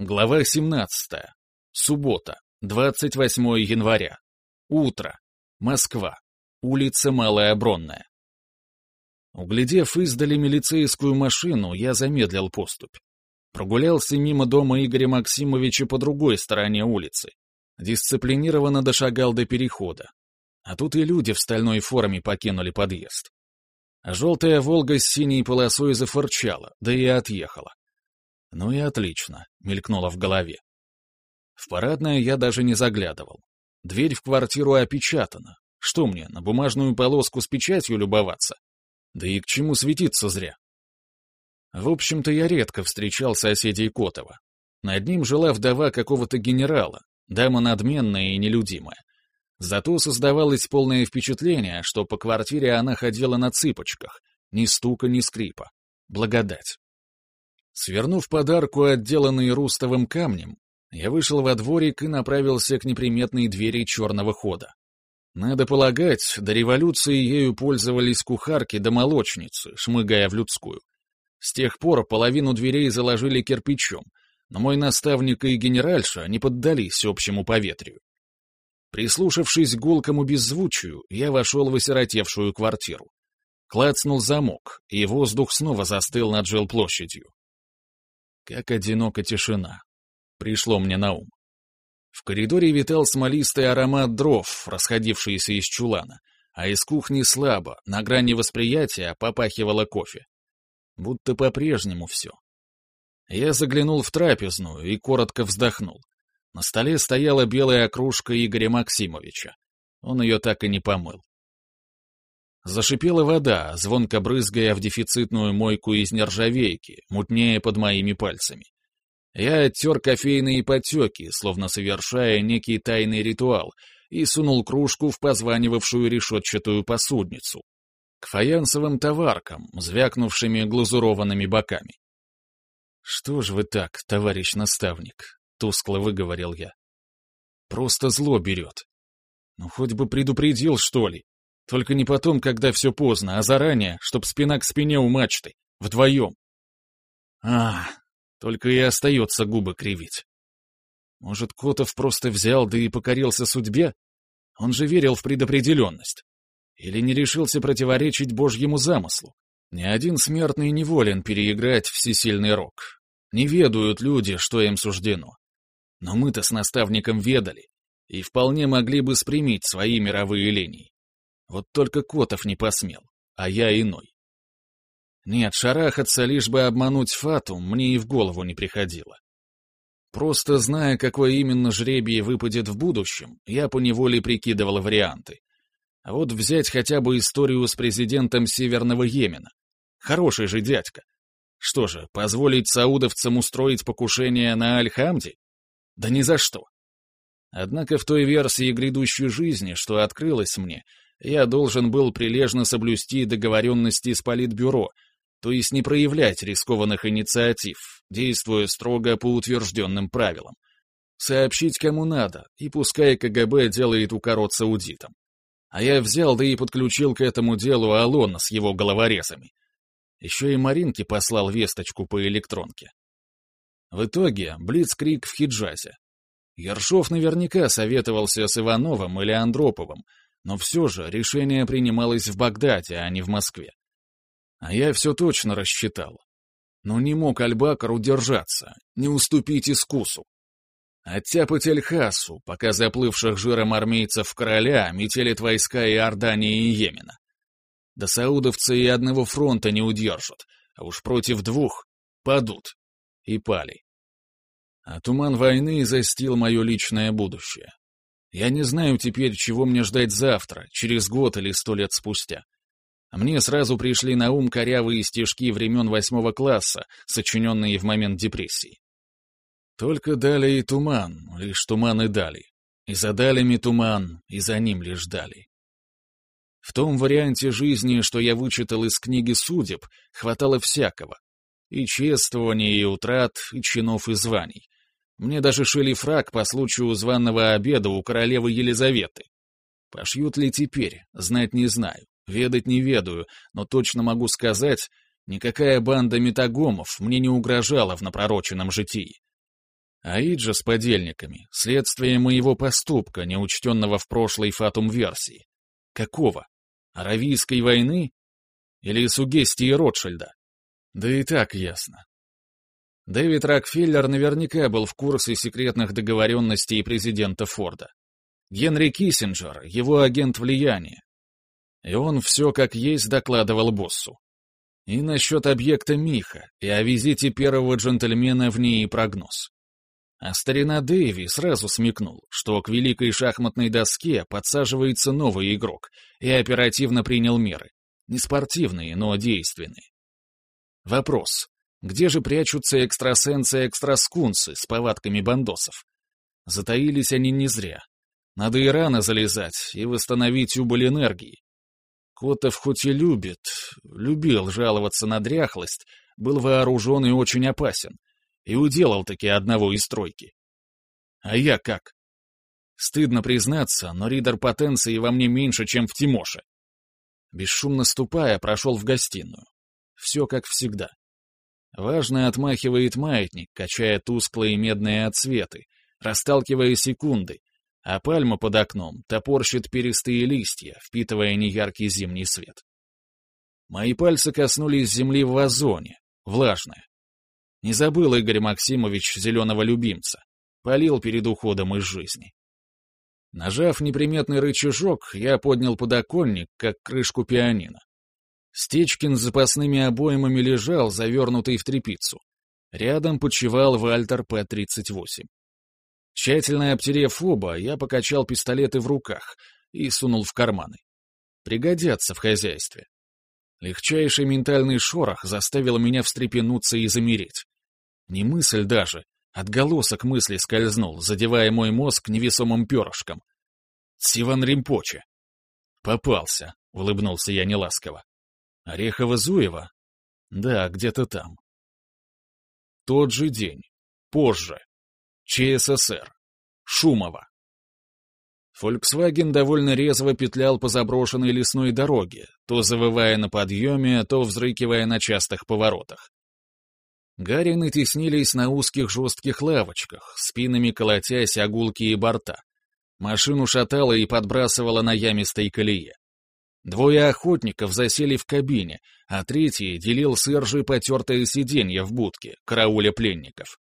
Глава 17. Суббота, 28 января. Утро. Москва. Улица Малая Бронная. Углядев издали милицейскую машину, я замедлил поступь. Прогулялся мимо дома Игоря Максимовича по другой стороне улицы. Дисциплинированно дошагал до перехода. А тут и люди в стальной форме покинули подъезд. Желтая «Волга» с синей полосой зафырчала, да и отъехала. Ну и отлично, мелькнуло в голове. В парадное я даже не заглядывал. Дверь в квартиру опечатана. Что мне, на бумажную полоску с печатью любоваться? Да и к чему светиться зря? В общем-то, я редко встречал соседей Котова. Над ним жила вдова какого-то генерала, дама надменная и нелюдимая. Зато создавалось полное впечатление, что по квартире она ходила на цыпочках, ни стука, ни скрипа. Благодать. Свернув подарку, отделанный рустовым камнем, я вышел во дворик и направился к неприметной двери черного хода. Надо полагать, до революции ею пользовались кухарки да молочницы, шмыгая в людскую. С тех пор половину дверей заложили кирпичом, но мой наставник и генеральша не поддались общему поветрию. Прислушавшись к гулкому беззвучию, я вошел в осиротевшую квартиру. Клацнул замок, и воздух снова застыл над жилплощадью. Как одинока тишина. Пришло мне на ум. В коридоре витал смолистый аромат дров, расходившийся из чулана, а из кухни слабо, на грани восприятия, попахивало кофе. Будто по-прежнему все. Я заглянул в трапезную и коротко вздохнул. На столе стояла белая кружка Игоря Максимовича. Он ее так и не помыл. Зашипела вода, звонко брызгая в дефицитную мойку из нержавейки, мутнее под моими пальцами. Я оттер кофейные потеки, словно совершая некий тайный ритуал, и сунул кружку в позванивавшую решетчатую посудницу. К фаянсовым товаркам, звякнувшими глазурованными боками. «Что ж вы так, товарищ наставник?» — тускло выговорил я. «Просто зло берет. Ну, хоть бы предупредил, что ли. Только не потом, когда все поздно, а заранее, чтоб спина к спине у мачты. Вдвоем. А, только и остается губы кривить. Может, Котов просто взял, да и покорился судьбе? Он же верил в предопределенность. Или не решился противоречить Божьему замыслу? Ни один смертный не волен переиграть всесильный рок. Не ведают люди, что им суждено. Но мы-то с наставником ведали, и вполне могли бы спрямить свои мировые линии. Вот только Котов не посмел, а я иной. Нет, шарахаться, лишь бы обмануть Фату, мне и в голову не приходило. Просто зная, какой именно жребий выпадет в будущем, я поневоле прикидывал варианты. А вот взять хотя бы историю с президентом Северного Йемена. Хороший же дядька. Что же, позволить саудовцам устроить покушение на Аль-Хамди? Да ни за что. Однако в той версии грядущей жизни, что открылась мне, я должен был прилежно соблюсти договоренности с Политбюро, то есть не проявлять рискованных инициатив, действуя строго по утвержденным правилам. Сообщить кому надо, и пускай КГБ делает укорот с аудитом. А я взял да и подключил к этому делу Алона с его головорезами. Еще и Маринке послал весточку по электронке. В итоге блицкрик в Хиджазе. Ершов наверняка советовался с Ивановым или Андроповым, но все же решение принималось в Багдаде, а не в Москве. А я все точно рассчитал. Но не мог Альбакар удержаться, не уступить искусу. Оттяпать Эль-Хасу, пока заплывших жиром армейцев короля метелят войска Иордании и Йемена. Да саудовцы и одного фронта не удержат, а уж против двух падут. И пали. А туман войны застил мое личное будущее. Я не знаю теперь, чего мне ждать завтра, через год или сто лет спустя. Мне сразу пришли на ум корявые стишки времен восьмого класса, сочиненные в момент депрессии. Только дали и туман, лишь туман и дали. И за далями туман, и за ним лишь дали. В том варианте жизни, что я вычитал из книги судеб, хватало всякого. И чествования, и утрат, и чинов, и званий. Мне даже шили фраг по случаю званого обеда у королевы Елизаветы. Пошьют ли теперь, знать не знаю, ведать не ведаю, но точно могу сказать, никакая банда метагомов мне не угрожала в напророченном житии. Аиджа с подельниками — следствие моего поступка, неучтенного в прошлой фатум-версии. Какого? Аравийской войны? Или сугестии Ротшильда? Да и так ясно. Дэвид Рокфеллер наверняка был в курсе секретных договоренностей президента Форда. Генри Киссинджер — его агент влияния. И он все как есть докладывал боссу. И насчет объекта Миха, и о визите первого джентльмена в ней прогноз. А старина Дэйви сразу смекнул, что к великой шахматной доске подсаживается новый игрок, и оперативно принял меры. Не спортивные, но действенные. Вопрос. Где же прячутся экстрасенсы и экстраскунсы с повадками бандосов? Затаились они не зря. Надо и рано залезать и восстановить убыль энергии. Котов хоть и любит, любил жаловаться на дряхлость, был вооружен и очень опасен, и уделал таки одного из тройки. А я как? Стыдно признаться, но ридер потенции во мне меньше, чем в Тимоше. Бесшумно ступая, прошел в гостиную. Все как всегда. Важно отмахивает маятник, качая тусклые медные отсветы, расталкивая секунды, а пальма под окном топорщит перистые листья, впитывая неяркий зимний свет. Мои пальцы коснулись земли в вазоне, влажная. Не забыл Игорь Максимович зеленого любимца, полил перед уходом из жизни. Нажав неприметный рычажок, я поднял подоконник, как крышку пианино. Стечкин с запасными обоймами лежал, завернутый в тряпицу. Рядом почивал Вальтер П-38. Тщательно обтерев оба, я покачал пистолеты в руках и сунул в карманы. Пригодятся в хозяйстве. Легчайший ментальный шорох заставил меня встрепенуться и замереть. Не мысль даже, отголосок мысли скользнул, задевая мой мозг невесомым перышком. Сиван Римпоче. Попался, улыбнулся я неласково. Орехово-Зуево? Да, где-то там. Тот же день. Позже. ЧССР. Шумово. Фольксваген довольно резво петлял по заброшенной лесной дороге, то завывая на подъеме, то взрыкивая на частых поворотах. Гарины теснились на узких жестких лавочках, спинами колотясь о гулкие борта. Машину шатало и подбрасывало на ямистой колее. Двое охотников засели в кабине, а третий делил с Иржей потертое сиденье в будке, карауля пленников.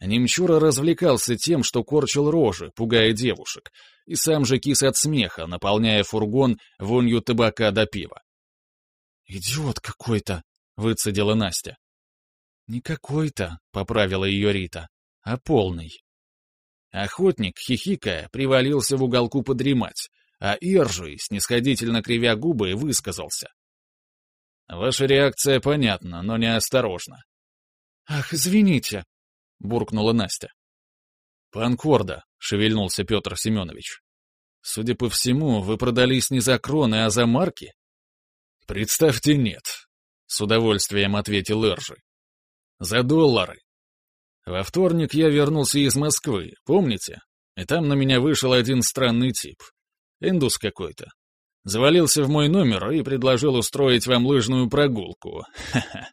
Немчура развлекался тем, что корчил рожи, пугая девушек, и сам же кис от смеха, наполняя фургон вонью табака до пива. «Идиот какой-то!» — выцедила Настя. «Не какой-то», — поправила ее Рита, — «а полный». Охотник, хихикая, привалился в уголку подремать, а Иржий, снисходительно кривя губы, высказался. «Ваша реакция понятна, но неосторожна». «Ах, извините», буркнула Настя. «Панкорда», — шевельнулся Петр Семенович. «Судя по всему, вы продались не за кроны, а за марки?» «Представьте, нет», — с удовольствием ответил Эржи. «За доллары. Во вторник я вернулся из Москвы, помните? И там на меня вышел один странный тип. Индус какой-то. Завалился в мой номер и предложил устроить вам лыжную прогулку. Ха-ха.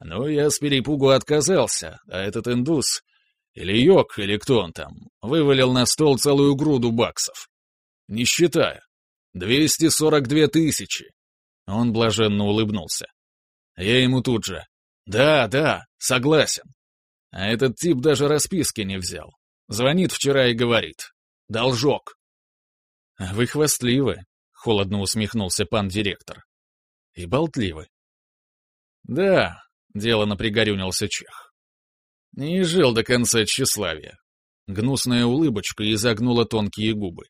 Но я с перепугу отказался, а этот индус, или йог, или кто он там, вывалил на стол целую груду баксов. Не считая. 242 тысячи. Он блаженно улыбнулся. Я ему тут же. Да, да, согласен. А этот тип даже расписки не взял. Звонит вчера и говорит. Должок. Вы хвастливы, холодно усмехнулся пан директор. И болтливы. Да, Делано пригорюнился чех. Не жил до конца тщеславия. Гнусная улыбочка изогнула тонкие губы.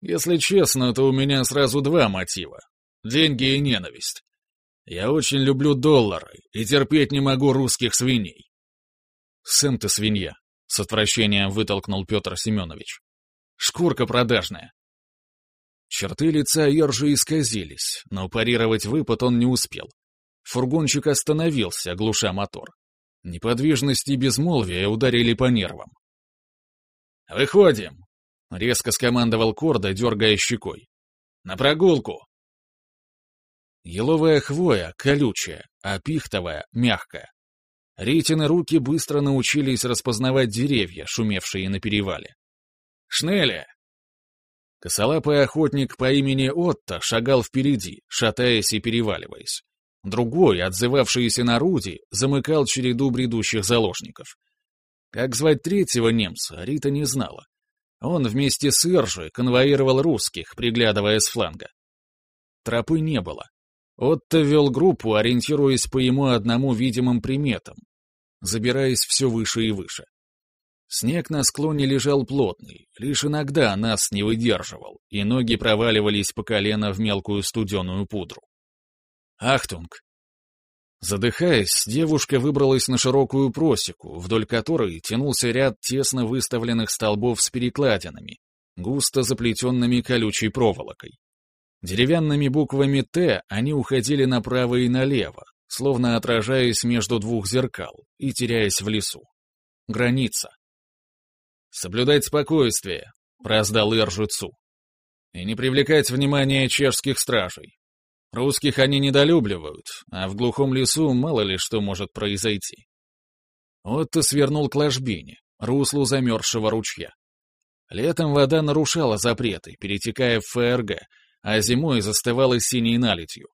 Если честно, то у меня сразу два мотива. Деньги и ненависть. Я очень люблю доллары и терпеть не могу русских свиней. Сэм ты свинья, с отвращением вытолкнул Петр Семенович. Шкурка продажная. Черты лица Ержи исказились, но парировать выпад он не успел. Фургончик остановился, глуша мотор. Неподвижность и безмолвие ударили по нервам. «Выходим!» — резко скомандовал Корда, дергая щекой. «На прогулку!» Еловая хвоя колючая, а пихтовая мягкая. Ритины руки быстро научились распознавать деревья, шумевшие на перевале. «Шнеля!» Косолапый охотник по имени Отто шагал впереди, шатаясь и переваливаясь. Другой, отзывавшийся на Руди, замыкал череду бредущих заложников. Как звать третьего немца, Рита не знала. Он вместе с Иржи конвоировал русских, приглядывая с фланга. Тропы не было. Отто вел группу, ориентируясь по ему одному видимым приметам, забираясь все выше и выше. Снег на склоне лежал плотный, лишь иногда нас не выдерживал, и ноги проваливались по колено в мелкую студеную пудру. Ахтунг! Задыхаясь, девушка выбралась на широкую просеку, вдоль которой тянулся ряд тесно выставленных столбов с перекладинами, густо заплетенными колючей проволокой. Деревянными буквами «Т» они уходили направо и налево, словно отражаясь между двух зеркал и теряясь в лесу. Граница. «Соблюдать спокойствие», — раздал Иржицу. «И не привлекать внимание чешских стражей. Русских они недолюбливают, а в глухом лесу мало ли что может произойти. Отто свернул к ложбине, руслу замерзшего ручья. Летом вода нарушала запреты, перетекая в ФРГ, а зимой застывала синей налитью.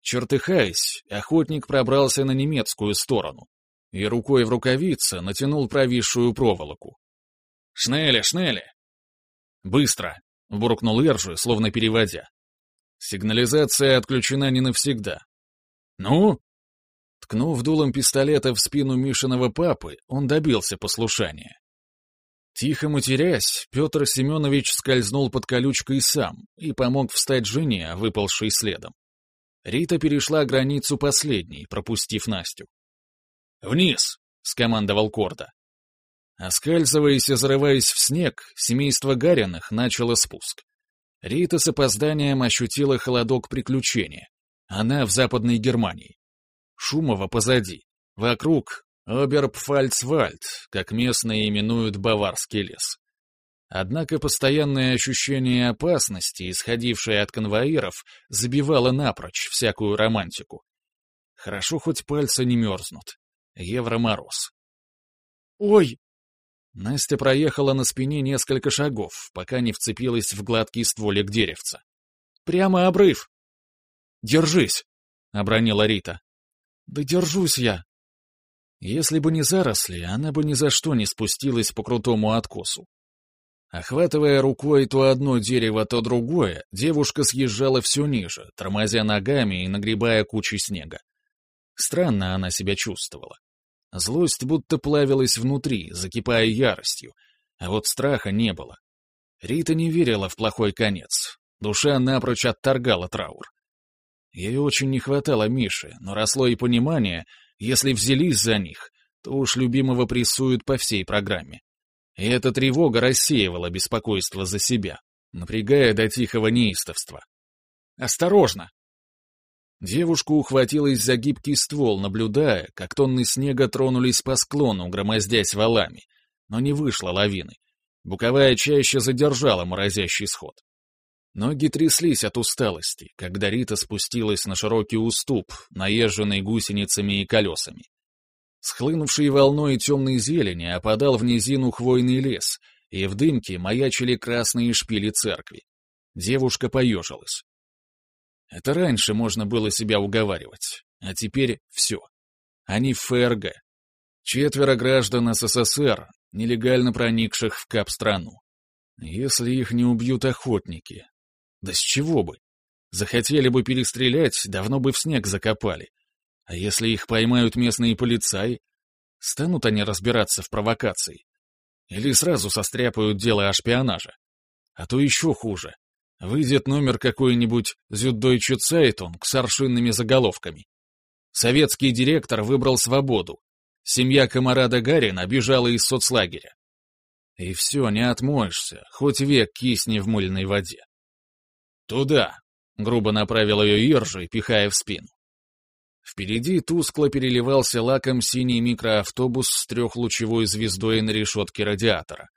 Чертыхаясь, охотник пробрался на немецкую сторону и рукой в рукавице натянул провисшую проволоку. «Шнеле, шнеле!» «Быстро!» — буркнул Эржи, словно переводя. Сигнализация отключена не навсегда. Ну? Ткнув дулом пистолета в спину Мишиного папы, он добился послушания. Тихо матерясь, Петр Семенович скользнул под колючкой сам и помог встать жене, выползшей следом. Рита перешла границу последней, пропустив Настю. «Вниз!» — скомандовал Корда. Оскальзываясь и зарываясь в снег, семейство Гариных начало спуск. Рита с опозданием ощутила холодок приключения. Она в Западной Германии. Шумово позади. Вокруг Оберпфальцвальд, как местные именуют Баварский лес. Однако постоянное ощущение опасности, исходившее от конвоиров, забивало напрочь всякую романтику. Хорошо хоть пальцы не мерзнут. Евромороз. «Ой!» Настя проехала на спине несколько шагов, пока не вцепилась в гладкий стволик деревца. «Прямо обрыв!» «Держись!» — обронила Рита. «Да держусь я!» Если бы не заросли, она бы ни за что не спустилась по крутому откосу. Охватывая рукой то одно дерево, то другое, девушка съезжала все ниже, тормозя ногами и нагребая кучу снега. Странно она себя чувствовала. Злость будто плавилась внутри, закипая яростью, а вот страха не было. Рита не верила в плохой конец. Душа напрочь отторгала траур. Ей очень не хватало Миши, но росло и понимание, если взялись за них, то уж любимого прессуют по всей программе. И эта тревога рассеивала беспокойство за себя, напрягая до тихого неистовства. «Осторожно!» Девушка ухватилась за гибкий ствол, наблюдая, как тонны снега тронулись по склону, громоздясь валами, но не вышло лавины. Буковая чаще задержала морозящий сход. Ноги тряслись от усталости, когда Рита спустилась на широкий уступ, наезженный гусеницами и колесами. Схлынувший волной темной зелени опадал в низину хвойный лес, и в дымке маячили красные шпили церкви. Девушка поежилась. Это раньше можно было себя уговаривать, а теперь все. Они ФРГ. Четверо граждан СССР, нелегально проникших в КАП-страну. Если их не убьют охотники. Да с чего бы? Захотели бы перестрелять, давно бы в снег закопали. А если их поймают местные полицаи? Станут они разбираться в провокации? Или сразу состряпают дело о шпионаже? А то еще хуже. Выйдет номер какой-нибудь «Süddeutsche Zeitung» с аршинными заголовками. Советский директор выбрал свободу. Семья камарада Гарина бежала из соцлагеря. И все, не отмоешься, хоть век кисни в мыльной воде. «Туда!» — грубо направил ее Иржи, пихая в спину. Впереди тускло переливался лаком синий микроавтобус с трехлучевой звездой на решетке радиатора.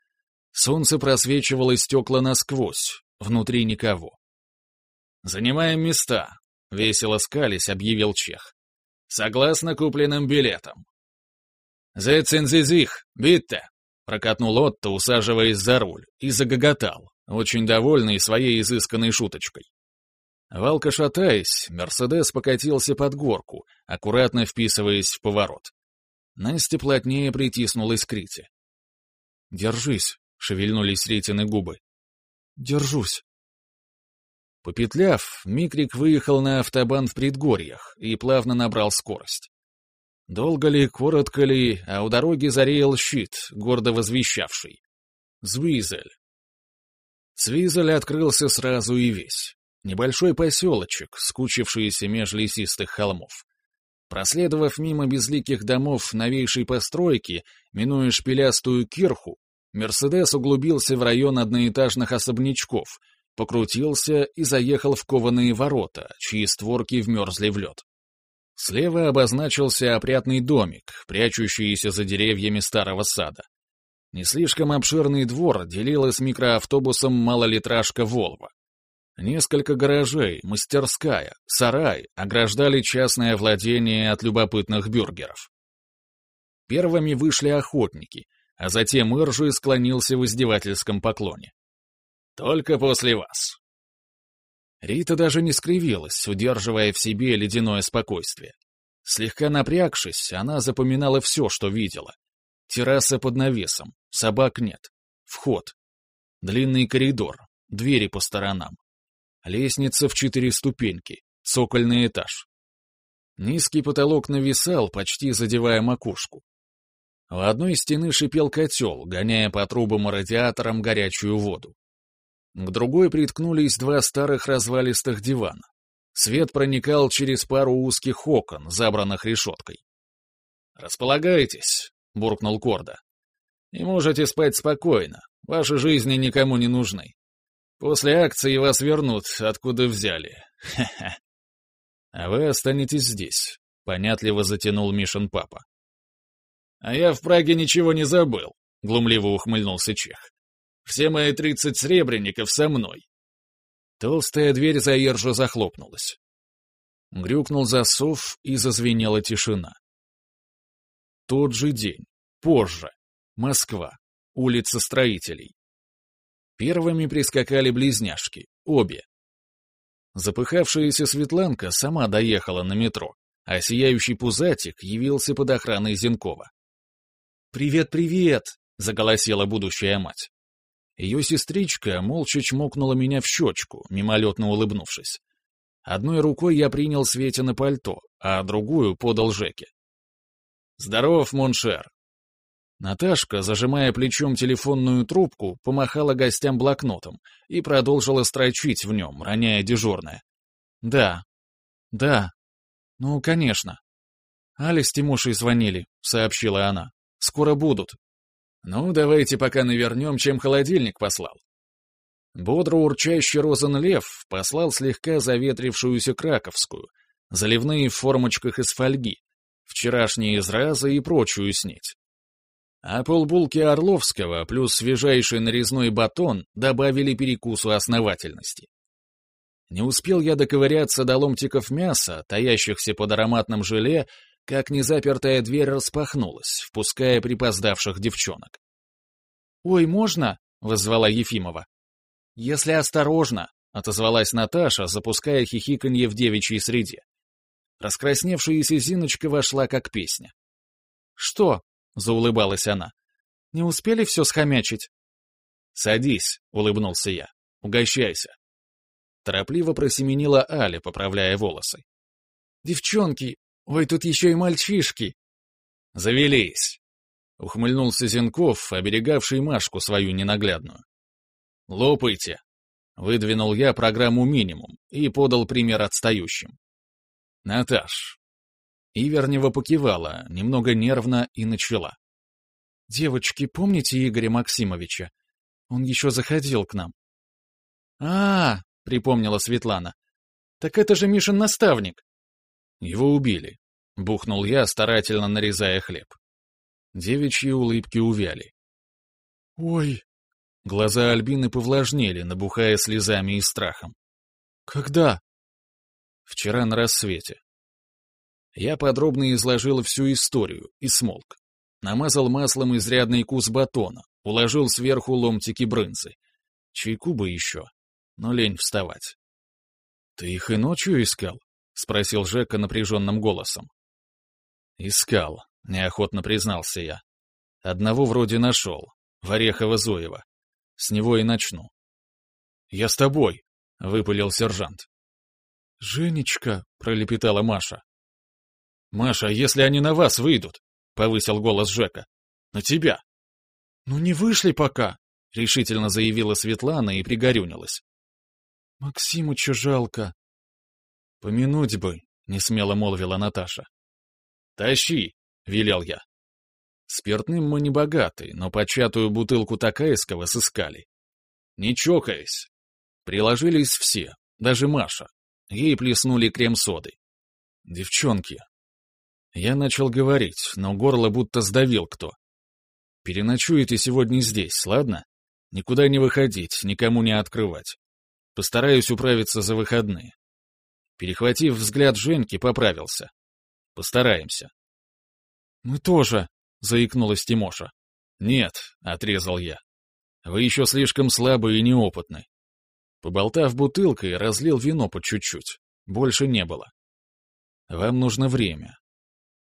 Солнце просвечивало стекла насквозь, Внутри никого. «Занимаем места», — весело скались, объявил Чех. «Согласно купленным билетам». «Зецензизих, битте!» — прокатнул Отто, усаживаясь за руль, и загоготал, очень довольный своей изысканной шуточкой. Валка шатаясь, Мерседес покатился под горку, аккуратно вписываясь в поворот. Настя плотнее притиснулась к Рите. «Держись», — шевельнулись Ритины губы. «Держусь». Попетляв, Микрик выехал на автобан в предгорьях и плавно набрал скорость. Долго ли, коротко ли, а у дороги зареял щит, гордо возвещавший. Звизель. Звизель открылся сразу и весь. Небольшой поселочек, скучившийся меж лесистых холмов. Проследовав мимо безликих домов новейшей постройки, минуя шпилястую кирху, Мерседес углубился в район одноэтажных особнячков, покрутился и заехал в кованые ворота, чьи створки вмерзли в лед. Слева обозначился опрятный домик, прячущийся за деревьями старого сада. Не слишком обширный двор делила с микроавтобусом малолитражка «Волва». Несколько гаражей, мастерская, сарай ограждали частное владение от любопытных бюргеров. Первыми вышли охотники, а затем Иржи склонился в издевательском поклоне. «Только после вас». Рита даже не скривилась, удерживая в себе ледяное спокойствие. Слегка напрягшись, она запоминала все, что видела. Терраса под навесом, собак нет, вход, длинный коридор, двери по сторонам. Лестница в четыре ступеньки, цокольный этаж. Низкий потолок нависал, почти задевая макушку. У одной стены шипел котел, гоняя по трубам и радиаторам горячую воду. К другой приткнулись два старых развалистых дивана. Свет проникал через пару узких окон, забранных решеткой. «Располагайтесь», — буркнул Корда. «И можете спать спокойно, ваши жизни никому не нужны. После акции вас вернут, откуда взяли. Ха-ха. А вы останетесь здесь, понятливо затянул Мишин папа. А я в Праге ничего не забыл, глумливо ухмыльнулся Чех. Все мои тридцать сребреников со мной. Толстая дверь за Ержу захлопнулась. Грюкнул засов, и зазвенела тишина. Тот же день, позже, Москва, улица строителей. Первыми прискакали близняшки, обе. Запыхавшаяся Светланка сама доехала на метро, а сияющий пузатик явился под охраной Зенкова. «Привет, привет!» — заголосила будущая мать. Ее сестричка молча чмокнула меня в щечку, мимолетно улыбнувшись. Одной рукой я принял Светино пальто, а другую подал Жеке. «Здоров, Mon cher!» Наташка, зажимая плечом телефонную трубку, помахала гостям блокнотом и продолжила строчить в нем, роняя дежурное. «Да. Да. Ну, конечно. Али с Тимошей звонили», — сообщила она. «Скоро будут». «Ну, давайте пока навернем, чем холодильник послал». Бодро урчащий розен-лев послал слегка заветрившуюся краковскую, заливные в формочках из фольги, вчерашние изразы и прочую снеть а полбулки Орловского плюс свежайший нарезной батон добавили перекусу основательности. Не успел я доковыряться до ломтиков мяса, таящихся под ароматным желе, как незапертая дверь распахнулась, впуская припоздавших девчонок. «Ой, можно?» — воззвала Ефимова. «Если осторожно», — отозвалась Наташа, запуская хихиканье в девичьей среде. Раскрасневшаяся Зиночка вошла как песня. «Что?» — заулыбалась она. «Не успели все схомячить?» «Садись», — улыбнулся я. «Угощайся». Торопливо просеменила Аля, поправляя волосы. «Девчонки! Ой, тут еще и мальчишки!» «Завелись!» — ухмыльнулся Зенков, оберегавший Машку свою ненаглядную. «Лопайте!» — выдвинул я программу «Минимум» и подал пример отстающим. «Наташ, Ивернева покивала, немного нервно и начала. «Девочки, помните Игоря Максимовича? Он еще заходил к нам». «А, -а, -а припомнила Светлана. «Так это же Мишин наставник». «Его убили», — бухнул я, старательно нарезая хлеб. Девичьи улыбки увяли. «Ой!» Глаза Альбины повлажнели, набухая слезами и страхом. «Когда?» «Вчера на рассвете. Я подробно изложил всю историю и смолк. намазал маслом изрядный кус батона, уложил сверху ломтики брынзы. Чайку бы еще, но лень вставать. «Ты их и ночью искал?» — спросил Жека напряженным голосом. «Искал», — неохотно признался я. «Одного вроде нашел, Варехова-Зоева. С него и начну». «Я с тобой», — выпалил сержант. «Женечка», — пролепетала Маша. «Маша, если они на вас выйдут?» — повысил голос Жека. «На тебя». «Ну не вышли пока», — решительно заявила Светлана и пригорюнилась. «Максимыча жалко». «Помянуть бы», — несмело молвила Наташа. «Тащи», — велел я. Спиртным мы не богаты, но початую бутылку такайского сыскали. Не чокаясь. Приложились все, даже Маша. Ей плеснули крем-соды. Девчонки. Я начал говорить, но горло будто сдавил кто. Переночуете сегодня здесь, ладно? Никуда не выходить, никому не открывать. Постараюсь управиться за выходные. Перехватив взгляд Женьки, поправился. Постараемся. «Мы тоже», — заикнулась Тимоша. «Нет», — отрезал я. «Вы еще слишком слабы и неопытны. Поболтав бутылкой, разлил вино по чуть-чуть. Больше не было. Вам нужно время.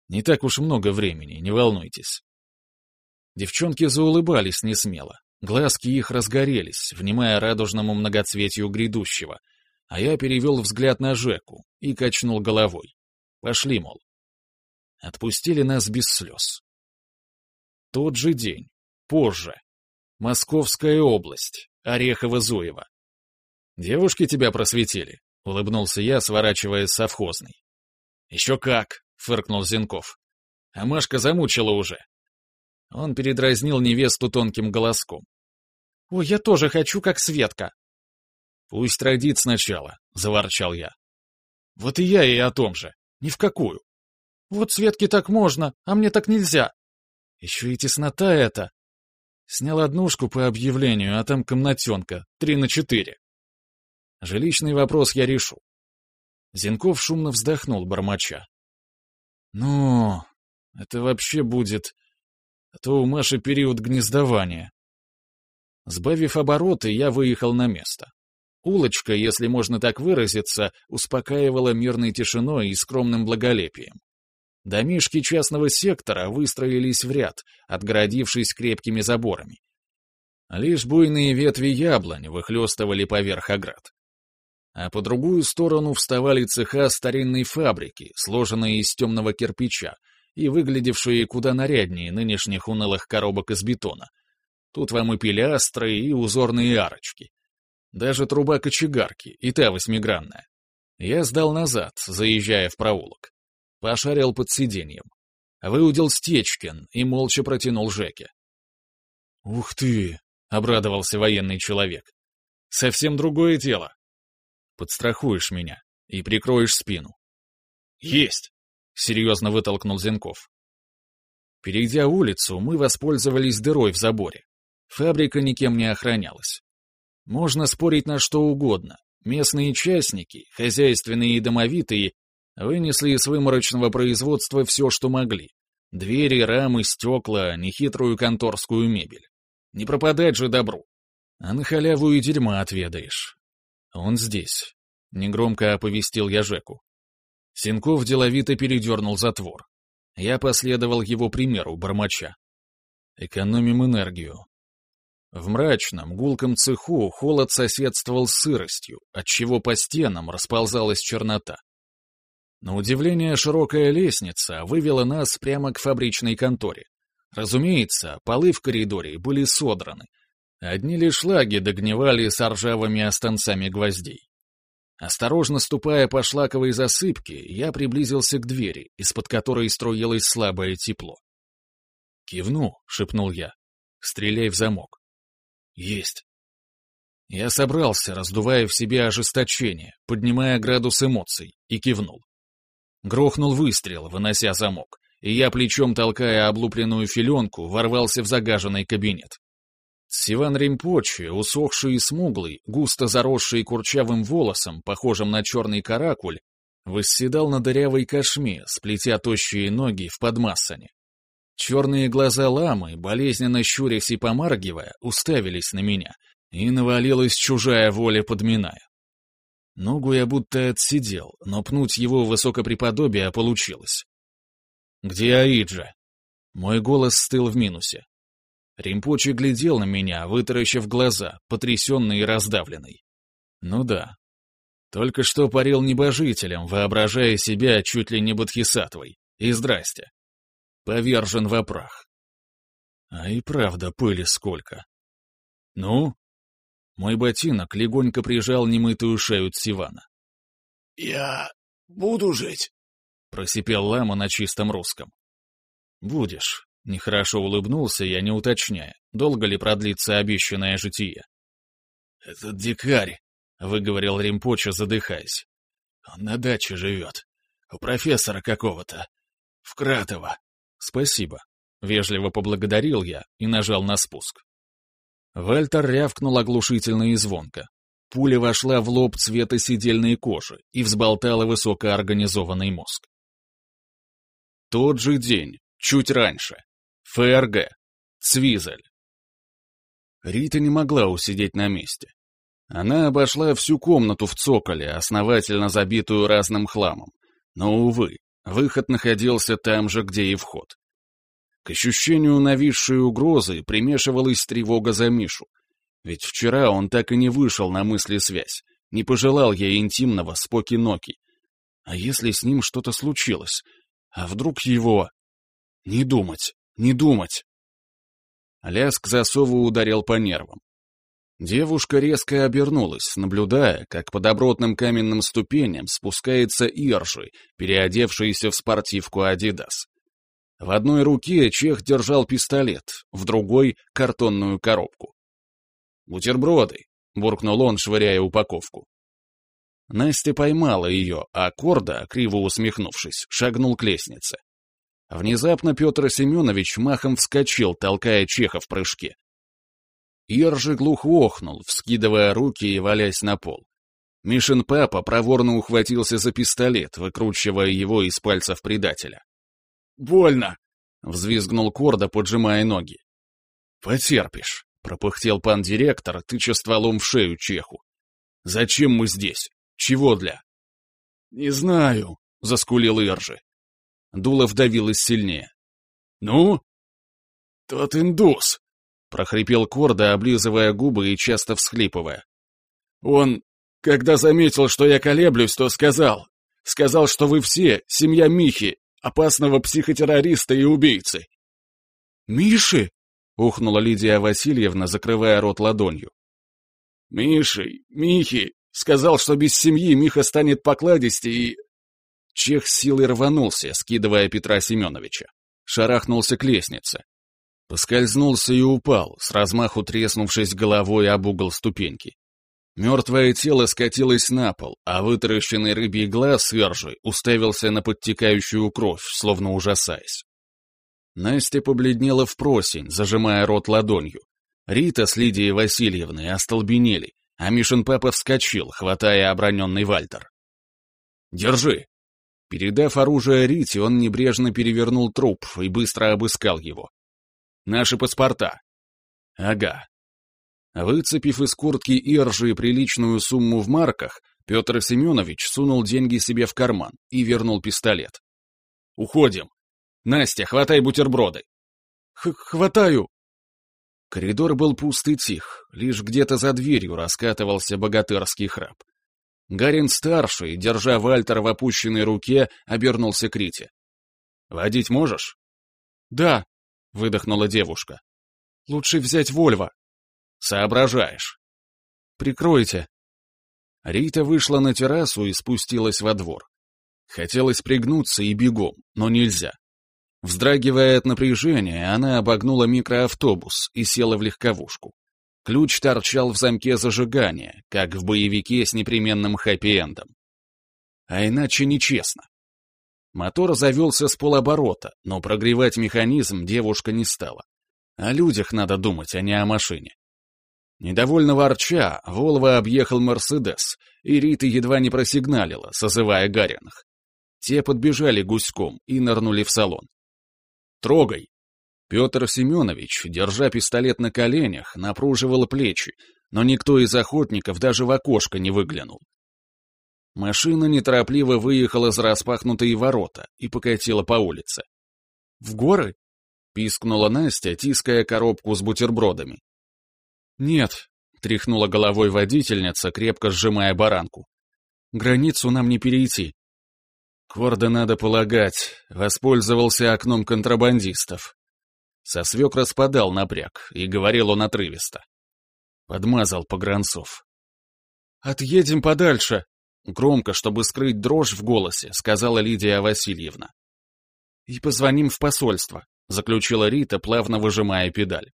Не так уж много времени, не волнуйтесь. Девчонки заулыбались несмело. Глазки их разгорелись, внимая радужному многоцветию грядущего, а я перевел взгляд на Жеку и качнул головой. Пошли, мол. Отпустили нас без слез. Тот же день, позже. Московская область, Орехово-Зуево. «Девушки тебя просветили», — улыбнулся я, сворачивая с совхозной. «Еще как», — фыркнул Зенков. «А Машка замучила уже». Он передразнил невесту тонким голоском. «Ой, я тоже хочу, как Светка». «Пусть родит сначала», — заворчал я. «Вот и я и о том же. Ни в какую». «Вот Светке так можно, а мне так нельзя». «Еще и теснота эта». Снял однушку по объявлению, а там комнатенка, три на четыре. Жилищный вопрос я решу. Зенков шумно вздохнул, бормоча. «Ну, это вообще будет... А то у Маши период гнездования». Сбавив обороты, я выехал на место. Улочка, если можно так выразиться, успокаивала мирной тишиной и скромным благолепием. Домишки частного сектора выстроились в ряд, отгородившись крепкими заборами. Лишь буйные ветви яблонь выхлестывали поверх оград а по другую сторону вставали цеха старинной фабрики, сложенные из темного кирпича и выглядевшие куда наряднее нынешних унылых коробок из бетона. Тут вам и пилястры, и узорные арочки. Даже труба кочегарки, и та восьмигранная. Я сдал назад, заезжая в проулок. Пошарил под сиденьем. Выудил Стечкин и молча протянул Жеке. «Ух ты!» — обрадовался военный человек. «Совсем другое дело подстрахуешь меня и прикроешь спину. «Есть!» — серьезно вытолкнул Зенков. Перейдя улицу, мы воспользовались дырой в заборе. Фабрика никем не охранялась. Можно спорить на что угодно. Местные частники, хозяйственные и домовитые, вынесли из выморочного производства все, что могли. Двери, рамы, стекла, нехитрую конторскую мебель. Не пропадать же добру. А на халяву и дерьма отведаешь. «Он здесь», — негромко оповестил я Жеку. Синков деловито передернул затвор. Я последовал его примеру, бормоча. «Экономим энергию». В мрачном, гулком цеху холод соседствовал с сыростью, отчего по стенам расползалась чернота. На удивление, широкая лестница вывела нас прямо к фабричной конторе. Разумеется, полы в коридоре были содраны, Одни лишь лаги догнивали с ржавыми останцами гвоздей. Осторожно ступая по шлаковой засыпке, я приблизился к двери, из-под которой струилось слабое тепло. «Кивну», — шепнул я. «Стреляй в замок». «Есть». Я собрался, раздувая в себе ожесточение, поднимая градус эмоций, и кивнул. Грохнул выстрел, вынося замок, и я, плечом толкая облупленную филенку, ворвался в загаженный кабинет. Сиван Римпочи, усохший и смуглый, густо заросший курчавым волосом, похожим на черный каракуль, восседал на дырявой кошме, сплетя тощие ноги в подмассане. Черные глаза ламы, болезненно щурясь и помаргивая, уставились на меня, и навалилась чужая воля, подминая. Ногу я будто отсидел, но пнуть его высокопреподобие получилось. «Где Аиджа?» Мой голос стыл в минусе. Римпочи глядел на меня, вытаращив глаза, потрясенный и раздавленный. Ну да. Только что парил небожителем, воображая себя чуть ли не бодхисаттвой. И здрасте. Повержен в прах. А и правда пыли сколько. Ну? Мой ботинок легонько прижал немытую шею Цивана. «Я буду жить», — просипел лама на чистом русском. «Будешь», — нехорошо улыбнулся я, не уточняя, долго ли продлится обещанное житие. «Этот дикарь», — выговорил Римпоча, задыхаясь. «Он на даче живет. У профессора какого-то. В Кратово». «Спасибо», — вежливо поблагодарил я и нажал на спуск. Вальтер рявкнул оглушительно и звонко. Пуля вошла в лоб цвета сидельной кожи и взболтала высокоорганизованный мозг. Тот же день, чуть раньше. ФРГ. Цвизель. Рита не могла усидеть на месте. Она обошла всю комнату в цоколе, основательно забитую разным хламом. Но, увы, выход находился там же, где и вход. К ощущению нависшей угрозы примешивалась тревога за Мишу. Ведь вчера он так и не вышел на мысли связь, не пожелал ей интимного споки-ноки. А если с ним что-то случилось? А вдруг его... Не думать, не думать. Лязг засова ударил по нервам. Девушка резко обернулась, наблюдая, как по добротным каменным ступеням спускается Иржи, переодевшийся в спортивку «Адидас». В одной руке чех держал пистолет, в другой — картонную коробку. «Бутерброды», — буркнул он, швыряя упаковку. Настя поймала ее, а Корда, криво усмехнувшись, шагнул к лестнице. Внезапно Петр Семенович махом вскочил, толкая чеха в прыжке. Ир же глухо охнул, вскидывая руки и валясь на пол. Мишин папа проворно ухватился за пистолет, выкручивая его из пальцев предателя. Больно!» — взвизгнул Корда, поджимая ноги. «Потерпишь», — пропыхтел пан директор, тыча стволом в шею чеху. «Зачем мы здесь? Чего для?» «Не знаю», — заскулил Иржи. Дуло вдавилось сильнее. «Ну?» «Тот индус», — прохрипел Корда, облизывая губы и часто всхлипывая. «Он, когда заметил, что я колеблюсь, то сказал. Сказал, что вы все, семья Михи, опасного психотеррориста и убийцы. «Миши!» — ухнула Лидия Васильевна, закрывая рот ладонью. «Миши, Михи!» Сказал, что без семьи Миха станет покладистей и... Чех с силой рванулся, скидывая Петра Семеновича. Шарахнулся к лестнице. Поскользнулся и упал, с размаху треснувшись головой об угол ступеньки. Мертвое тело скатилось на пол, а вытаращенный рыбий глаз свержи уставился на подтекающую кровь, словно ужасаясь. Настя побледнела в просень, зажимая рот ладонью. Рита с Лидией Васильевной остолбенели, а Мишин папа вскочил, хватая оброненный Вальтер. «Держи!» Передав оружие Рите, он небрежно перевернул труп и быстро обыскал его. «Наши паспорта». «Ага, Выцепив из куртки Иржи приличную сумму в марках, Петр Семенович сунул деньги себе в карман и вернул пистолет. «Уходим! Настя, хватай бутерброды!» Х «Хватаю!» Коридор был пуст и тих, лишь где-то за дверью раскатывался богатырский храп. Гарин-старший, держа Вальтер в опущенной руке, обернулся к Рите. «Водить можешь?» «Да», — выдохнула девушка. «Лучше взять Вольво». Соображаешь. Прикройте. Рита вышла на террасу и спустилась во двор. Хотелось пригнуться и бегом, но нельзя. Вздрагивая от напряжения, она обогнула микроавтобус и села в легковушку. Ключ торчал в замке зажигания, как в боевике с непременным хэппи-эндом. А иначе нечестно. Мотор завелся с полоборота, но прогревать механизм девушка не стала. О людях надо думать, а не о машине. Недовольно ворча, Волва объехал Мерседес, и Рита едва не просигналила, созывая Гариных. Те подбежали гуськом и нырнули в салон. «Трогай!» Петр Семенович, держа пистолет на коленях, напруживал плечи, но никто из охотников даже в окошко не выглянул. Машина неторопливо выехала за распахнутые ворота и покатила по улице. «В горы?» — пискнула Настя, тиская коробку с бутербродами. «Нет», — тряхнула головой водительница, крепко сжимая баранку. «Границу нам не перейти». Корда, надо полагать, воспользовался окном контрабандистов. Сосвек распадал напряг, и говорил он отрывисто. Подмазал погранцов. «Отъедем подальше!» Громко, чтобы скрыть дрожь в голосе, сказала Лидия Васильевна. «И позвоним в посольство», — заключила Рита, плавно выжимая педаль.